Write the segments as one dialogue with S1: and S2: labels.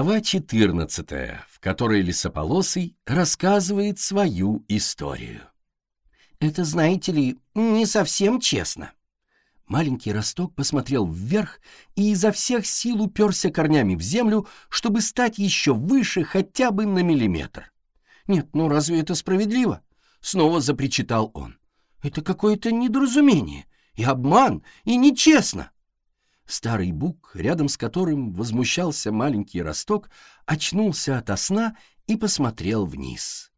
S1: Глава 14, в которой Лесополосый рассказывает свою историю.
S2: «Это, знаете ли, не совсем честно». Маленький росток посмотрел вверх и изо всех сил уперся корнями в землю, чтобы стать еще выше хотя бы на миллиметр. «Нет, ну разве это справедливо?» — снова запричитал он. «Это какое-то недоразумение, и обман, и нечестно». Старый бук, рядом с которым возмущался маленький росток, очнулся ото сна и посмотрел вниз.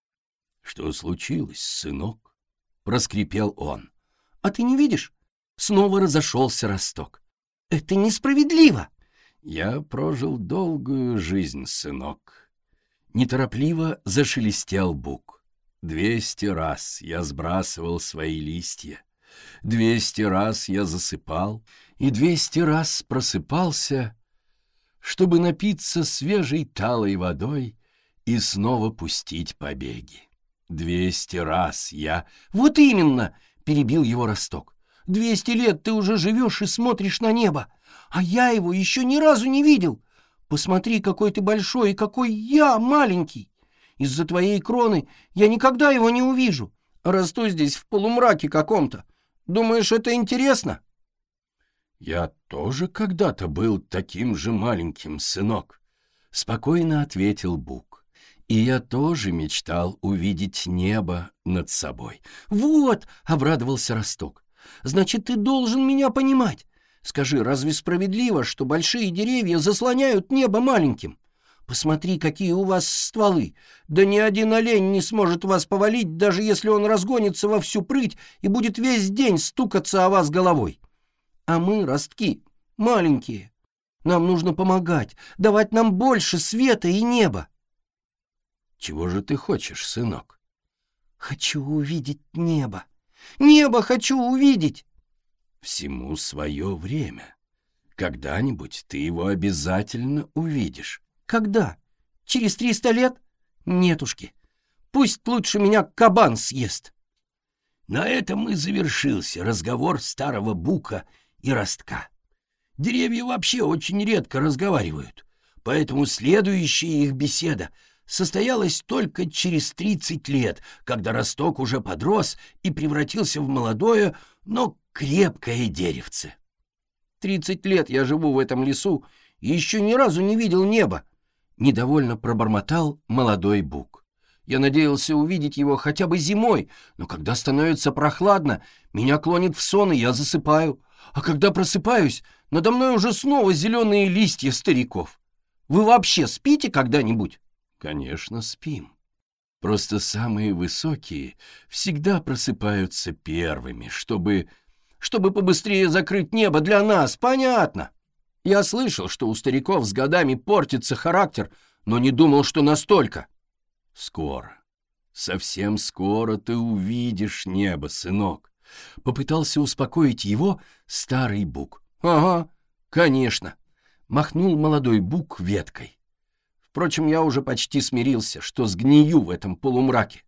S1: — Что случилось, сынок? — проскрипел он.
S2: — А ты не видишь? Снова разошелся росток. — Это несправедливо!
S1: — Я прожил долгую жизнь, сынок. Неторопливо зашелестел бук. Двести раз я сбрасывал свои листья. Двести раз я засыпал и двести раз просыпался, чтобы напиться свежей талой водой и снова пустить побеги. Двести раз я...
S2: — Вот именно! — перебил его Росток. — Двести лет ты уже живешь и смотришь на небо, а я его еще ни разу не видел. Посмотри, какой ты большой и какой я маленький. Из-за твоей кроны я никогда его не увижу. Расту здесь в полумраке каком-то. Думаешь, это интересно?»
S1: «Я тоже когда-то был таким же маленьким, сынок», — спокойно ответил Бук. «И я тоже мечтал увидеть небо над собой».
S2: «Вот!» — обрадовался Росток. «Значит, ты должен меня понимать. Скажи, разве справедливо, что большие деревья заслоняют небо маленьким? Посмотри, какие у вас стволы. Да ни один олень не сможет вас повалить, даже если он разгонится во всю прыть и будет весь день стукаться о вас головой. А мы, ростки, маленькие. Нам нужно помогать, давать нам больше света и неба.
S1: Чего же ты хочешь, сынок?
S2: Хочу увидеть небо. Небо хочу увидеть.
S1: Всему свое время. Когда-нибудь ты его обязательно увидишь.
S2: Когда? Через триста лет? Нетушки. Пусть лучше меня кабан съест.
S3: На этом и завершился разговор старого бука и ростка. Деревья вообще очень редко разговаривают, поэтому следующая их беседа состоялась только через тридцать лет, когда росток уже подрос и превратился в молодое, но крепкое деревце.
S2: Тридцать лет я живу в этом лесу и еще ни разу не видел неба, Недовольно пробормотал молодой бук. Я надеялся увидеть его хотя бы зимой, но когда становится прохладно, меня клонит в сон, и я засыпаю. А когда просыпаюсь, надо мной уже снова зеленые листья стариков. Вы вообще спите когда-нибудь?
S1: Конечно, спим. Просто самые высокие всегда просыпаются первыми, чтобы...
S2: Чтобы побыстрее закрыть небо для нас, понятно. Я слышал, что у стариков с годами портится характер, но не думал, что настолько.
S1: Скоро, совсем скоро ты увидишь небо, сынок. Попытался успокоить его старый бук.
S2: Ага, конечно. Махнул молодой бук веткой. Впрочем, я уже почти смирился, что сгнию в этом полумраке.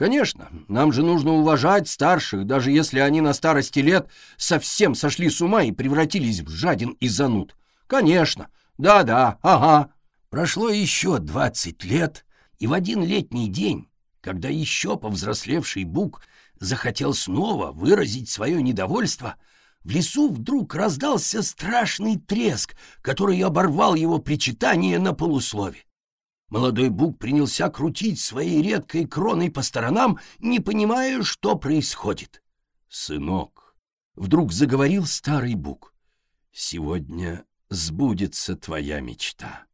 S2: Конечно, нам же нужно уважать старших, даже если они на старости лет совсем сошли с ума и превратились в жадин и зануд. Конечно, да-да, ага.
S3: Прошло еще двадцать лет, и в один летний день, когда еще повзрослевший Бук захотел снова выразить свое недовольство, в лесу вдруг раздался страшный треск, который оборвал его причитание на полуслове. Молодой бук принялся крутить своей редкой кроной по сторонам, не понимая, что происходит.
S1: «Сынок», — вдруг заговорил старый бук, — «сегодня сбудется твоя мечта.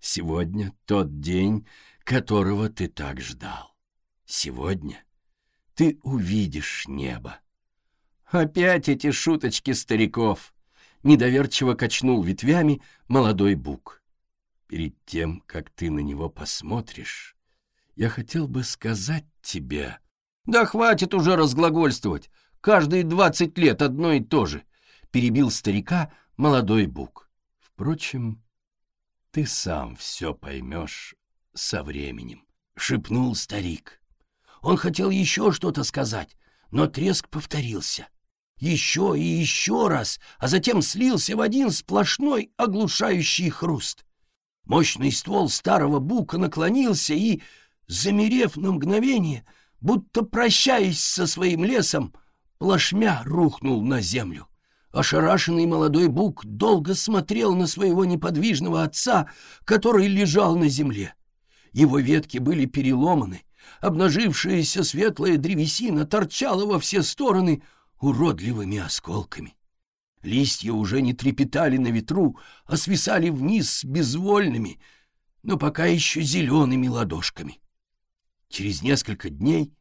S1: Сегодня тот день, которого ты так ждал. Сегодня ты увидишь небо».
S2: «Опять эти шуточки стариков!» — недоверчиво качнул ветвями молодой бук.
S1: Перед тем, как ты на него посмотришь, я хотел бы сказать тебе...
S2: Да хватит уже разглагольствовать. Каждые двадцать лет одно и то же. Перебил старика молодой бук.
S1: Впрочем, ты сам все поймешь со временем, — шепнул старик.
S3: Он хотел еще что-то сказать, но треск повторился. Еще и еще раз, а затем слился в один сплошной оглушающий хруст. Мощный ствол старого бука наклонился и, замерев на мгновение, будто прощаясь со своим лесом, плашмя рухнул на землю. Ошарашенный молодой бук долго смотрел на своего неподвижного отца, который лежал на земле. Его ветки были переломаны, обнажившаяся светлая древесина торчала во все стороны уродливыми осколками. Листья уже не трепетали на ветру, а свисали вниз безвольными, но пока еще зелеными ладошками. Через несколько дней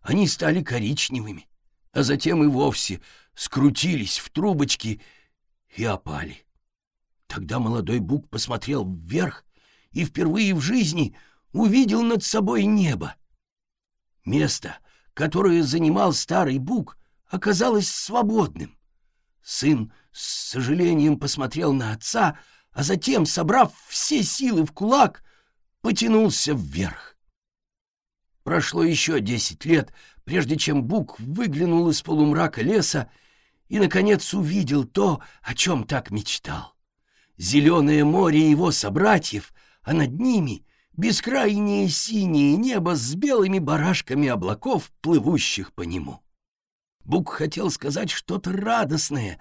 S3: они стали коричневыми, а затем и вовсе скрутились в трубочки и опали. Тогда молодой бук посмотрел вверх и впервые в жизни увидел над собой небо. Место, которое занимал старый бук, оказалось свободным. Сын с сожалением посмотрел на отца, а затем, собрав все силы в кулак, потянулся вверх. Прошло еще десять лет, прежде чем Бук выглянул из полумрака леса и, наконец, увидел то, о чем так мечтал. Зеленое море его собратьев, а над ними бескрайнее синее небо с белыми барашками облаков, плывущих по нему. Бук хотел сказать что-то радостное,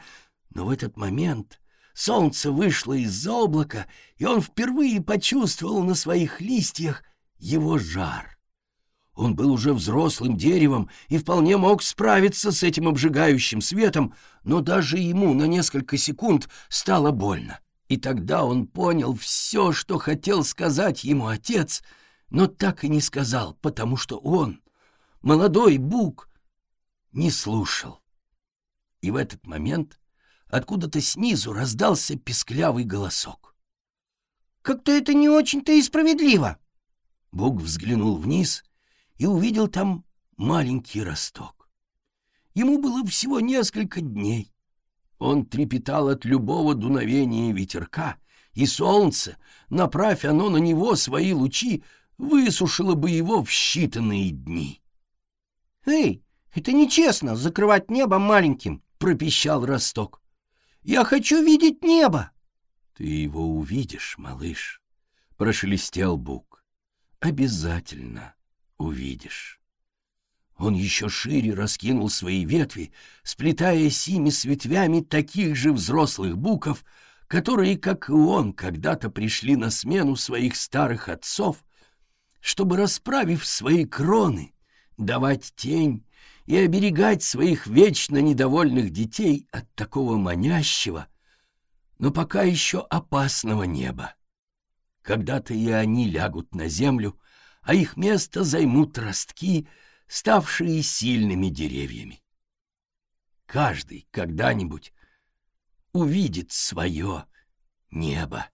S3: но в этот момент солнце вышло из-за облака, и он впервые почувствовал на своих листьях его жар. Он был уже взрослым деревом и вполне мог справиться с этим обжигающим светом, но даже ему на несколько секунд стало больно. И тогда он понял все, что хотел сказать ему отец, но так и не сказал, потому что он, молодой Бук, не слушал. И в этот момент откуда-то снизу раздался песклявый голосок.
S2: «Как-то это не очень-то и справедливо!»
S3: Бук взглянул вниз и увидел там маленький росток. Ему было всего несколько дней. Он трепетал от любого дуновения ветерка, и солнце, направь оно на него свои лучи, высушило бы его в считанные дни.
S2: «Эй, это нечестно, закрывать небо маленьким!» — пропищал росток. «Я хочу видеть небо!»
S3: «Ты его увидишь, малыш!» — прошелестел Бук. «Обязательно увидишь». Он еще шире раскинул свои ветви, сплетаясь ими с ветвями таких же взрослых буков, которые, как и он, когда-то пришли на смену своих старых отцов, чтобы, расправив свои кроны, давать тень и оберегать своих вечно недовольных детей от такого манящего, но пока еще опасного неба. Когда-то и они лягут на землю, а их место займут ростки, ставшие сильными деревьями. Каждый когда-нибудь увидит свое небо.